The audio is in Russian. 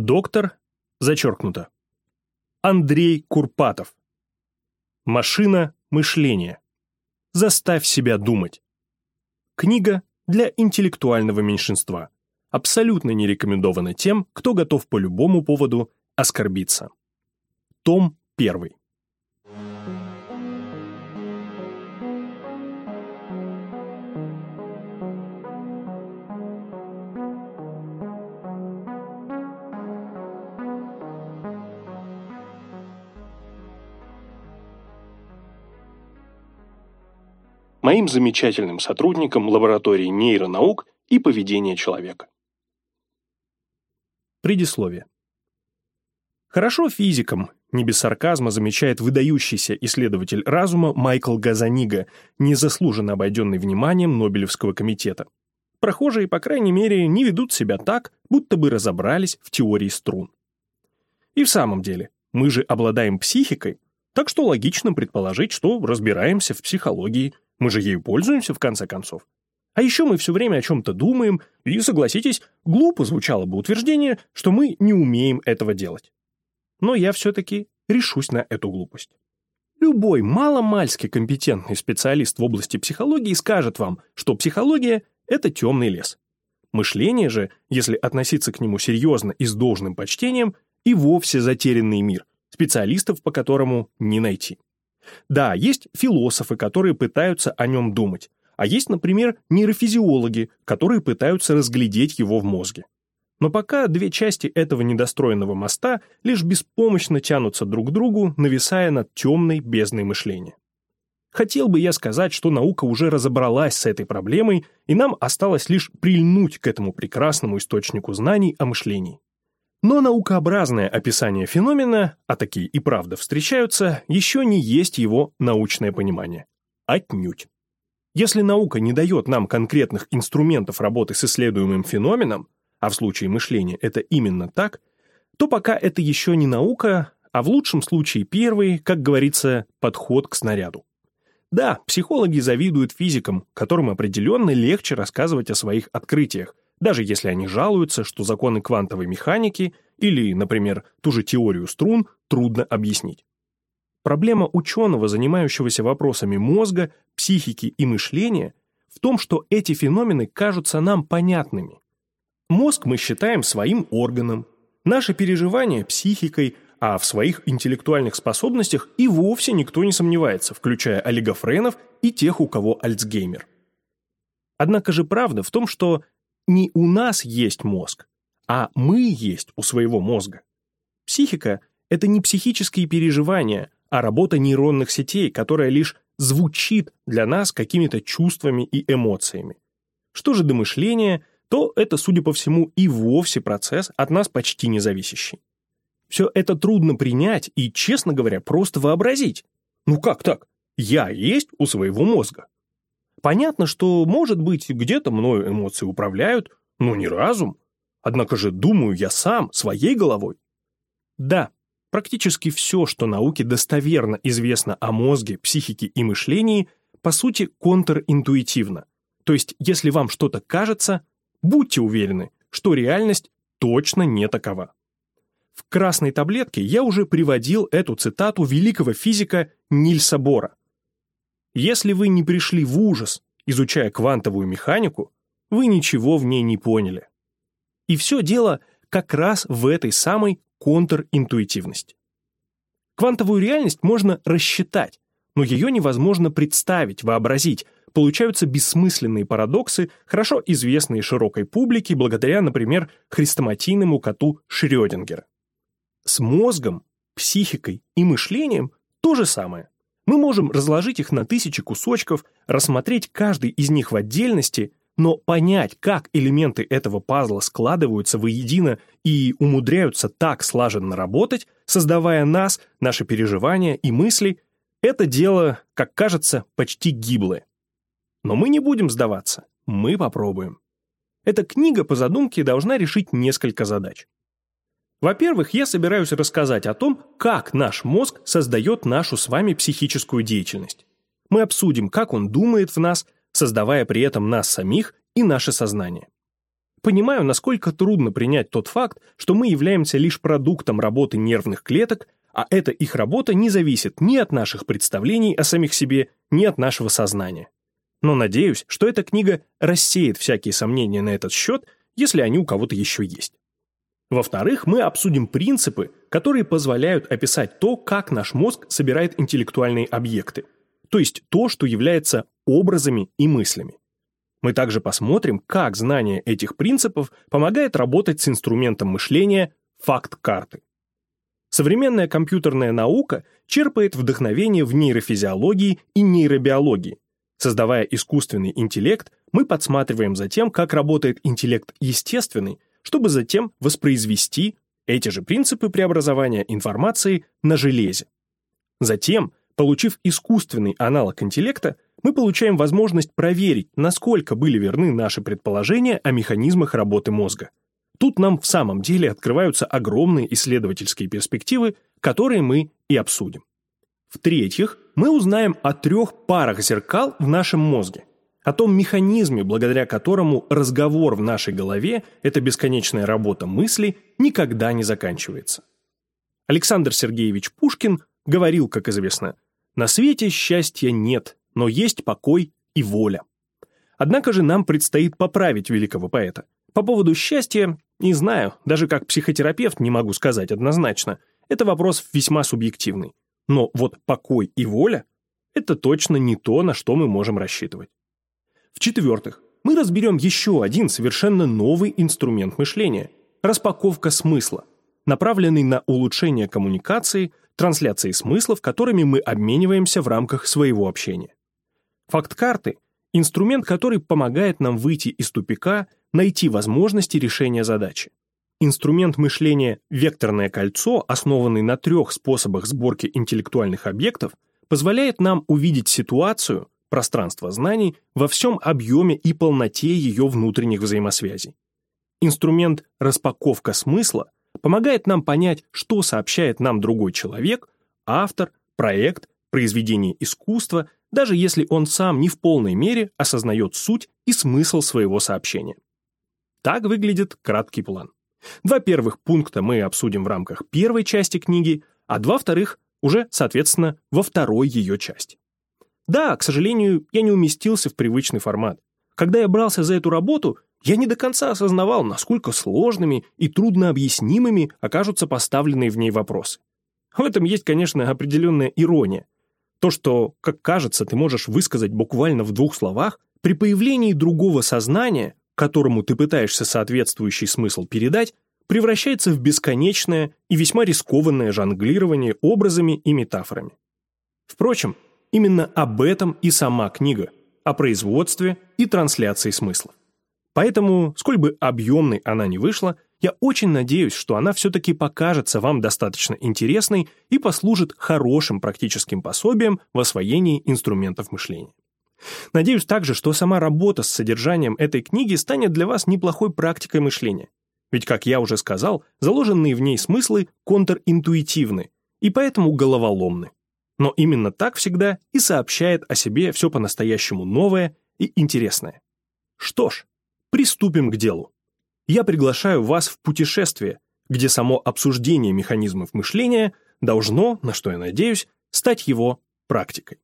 Доктор, зачеркнуто. Андрей Курпатов. Машина мышления. Заставь себя думать. Книга для интеллектуального меньшинства. Абсолютно не рекомендована тем, кто готов по любому поводу оскорбиться. Том 1. Моим замечательным сотрудникам лаборатории нейронаук и поведения человека. Предисловие. Хорошо физикам, не без сарказма замечает выдающийся исследователь разума Майкл Газанига, незаслуженно обойденный вниманием Нобелевского комитета. Прохожие, по крайней мере, не ведут себя так, будто бы разобрались в теории струн. И в самом деле, мы же обладаем психикой, так что логично предположить, что разбираемся в психологии – мы же ею пользуемся, в конце концов. А еще мы все время о чем-то думаем, и, согласитесь, глупо звучало бы утверждение, что мы не умеем этого делать. Но я все-таки решусь на эту глупость. Любой маломальски компетентный специалист в области психологии скажет вам, что психология — это темный лес. Мышление же, если относиться к нему серьезно и с должным почтением, и вовсе затерянный мир, специалистов по которому не найти. Да, есть философы, которые пытаются о нем думать, а есть, например, нейрофизиологи, которые пытаются разглядеть его в мозге. Но пока две части этого недостроенного моста лишь беспомощно тянутся друг к другу, нависая над темной бездной мышления. Хотел бы я сказать, что наука уже разобралась с этой проблемой, и нам осталось лишь прильнуть к этому прекрасному источнику знаний о мышлении. Но наукообразное описание феномена, а такие и правда встречаются, еще не есть его научное понимание. Отнюдь. Если наука не дает нам конкретных инструментов работы с исследуемым феноменом, а в случае мышления это именно так, то пока это еще не наука, а в лучшем случае первый, как говорится, подход к снаряду. Да, психологи завидуют физикам, которым определенно легче рассказывать о своих открытиях, даже если они жалуются, что законы квантовой механики или, например, ту же теорию струн трудно объяснить. Проблема ученого, занимающегося вопросами мозга, психики и мышления, в том, что эти феномены кажутся нам понятными. Мозг мы считаем своим органом, наши переживания – психикой, а в своих интеллектуальных способностях и вовсе никто не сомневается, включая олигофренов и тех, у кого Альцгеймер. Однако же правда в том, что не у нас есть мозг, а мы есть у своего мозга. Психика — это не психические переживания, а работа нейронных сетей, которая лишь звучит для нас какими-то чувствами и эмоциями. Что же до мышления, то это, судя по всему, и вовсе процесс от нас почти не зависящий. Все это трудно принять и, честно говоря, просто вообразить. Ну как так? Я есть у своего мозга. Понятно, что, может быть, где-то мною эмоции управляют, но не разум. Однако же думаю я сам, своей головой. Да, практически все, что науке достоверно известно о мозге, психике и мышлении, по сути, контринтуитивно. То есть, если вам что-то кажется, будьте уверены, что реальность точно не такова. В красной таблетке я уже приводил эту цитату великого физика Нильса Бора. Если вы не пришли в ужас, изучая квантовую механику, вы ничего в ней не поняли. И все дело как раз в этой самой контринтуитивности. Квантовую реальность можно рассчитать, но ее невозможно представить, вообразить, получаются бессмысленные парадоксы, хорошо известные широкой публике благодаря, например, хрестоматийному коту Шрёдингера. С мозгом, психикой и мышлением то же самое. Мы можем разложить их на тысячи кусочков, рассмотреть каждый из них в отдельности, но понять, как элементы этого пазла складываются воедино и умудряются так слаженно работать, создавая нас, наши переживания и мысли, это дело, как кажется, почти гиблое. Но мы не будем сдаваться, мы попробуем. Эта книга по задумке должна решить несколько задач. Во-первых, я собираюсь рассказать о том, как наш мозг создает нашу с вами психическую деятельность. Мы обсудим, как он думает в нас, создавая при этом нас самих и наше сознание. понимаю, насколько трудно принять тот факт, что мы являемся лишь продуктом работы нервных клеток, а эта их работа не зависит ни от наших представлений о самих себе, ни от нашего сознания. Но надеюсь, что эта книга рассеет всякие сомнения на этот счет, если они у кого-то еще есть. Во-вторых, мы обсудим принципы, которые позволяют описать то, как наш мозг собирает интеллектуальные объекты, то есть то, что является образами и мыслями. Мы также посмотрим, как знание этих принципов помогает работать с инструментом мышления факт-карты. Современная компьютерная наука черпает вдохновение в нейрофизиологии и нейробиологии. Создавая искусственный интеллект, мы подсматриваем за тем, как работает интеллект естественный, чтобы затем воспроизвести эти же принципы преобразования информации на железе. Затем, получив искусственный аналог интеллекта, мы получаем возможность проверить, насколько были верны наши предположения о механизмах работы мозга. Тут нам в самом деле открываются огромные исследовательские перспективы, которые мы и обсудим. В-третьих, мы узнаем о трех парах зеркал в нашем мозге, о том механизме, благодаря которому разговор в нашей голове, эта бесконечная работа мысли, никогда не заканчивается. Александр Сергеевич Пушкин говорил, как известно, «На свете счастья нет, но есть покой и воля». Однако же нам предстоит поправить великого поэта. По поводу счастья не знаю, даже как психотерапевт не могу сказать однозначно. Это вопрос весьма субъективный. Но вот покой и воля – это точно не то, на что мы можем рассчитывать. В-четвертых, мы разберем еще один совершенно новый инструмент мышления – распаковка смысла, направленный на улучшение коммуникации, трансляции смыслов, которыми мы обмениваемся в рамках своего общения. Факт-карты – инструмент, который помогает нам выйти из тупика, найти возможности решения задачи. Инструмент мышления «векторное кольцо», основанный на трех способах сборки интеллектуальных объектов, позволяет нам увидеть ситуацию, пространство знаний во всем объеме и полноте ее внутренних взаимосвязей. Инструмент «распаковка смысла» помогает нам понять, что сообщает нам другой человек, автор, проект, произведение искусства, даже если он сам не в полной мере осознает суть и смысл своего сообщения. Так выглядит краткий план. Два первых пункта мы обсудим в рамках первой части книги, а два вторых уже, соответственно, во второй ее части. Да, к сожалению, я не уместился в привычный формат. Когда я брался за эту работу, я не до конца осознавал, насколько сложными и труднообъяснимыми окажутся поставленные в ней вопросы. В этом есть, конечно, определенная ирония. То, что, как кажется, ты можешь высказать буквально в двух словах, при появлении другого сознания, которому ты пытаешься соответствующий смысл передать, превращается в бесконечное и весьма рискованное жонглирование образами и метафорами. Впрочем, Именно об этом и сама книга, о производстве и трансляции смыслов. Поэтому, сколь бы объемной она ни вышла, я очень надеюсь, что она все-таки покажется вам достаточно интересной и послужит хорошим практическим пособием в освоении инструментов мышления. Надеюсь также, что сама работа с содержанием этой книги станет для вас неплохой практикой мышления. Ведь, как я уже сказал, заложенные в ней смыслы контринтуитивны и поэтому головоломны. Но именно так всегда и сообщает о себе все по-настоящему новое и интересное. Что ж, приступим к делу. Я приглашаю вас в путешествие, где само обсуждение механизмов мышления должно, на что я надеюсь, стать его практикой.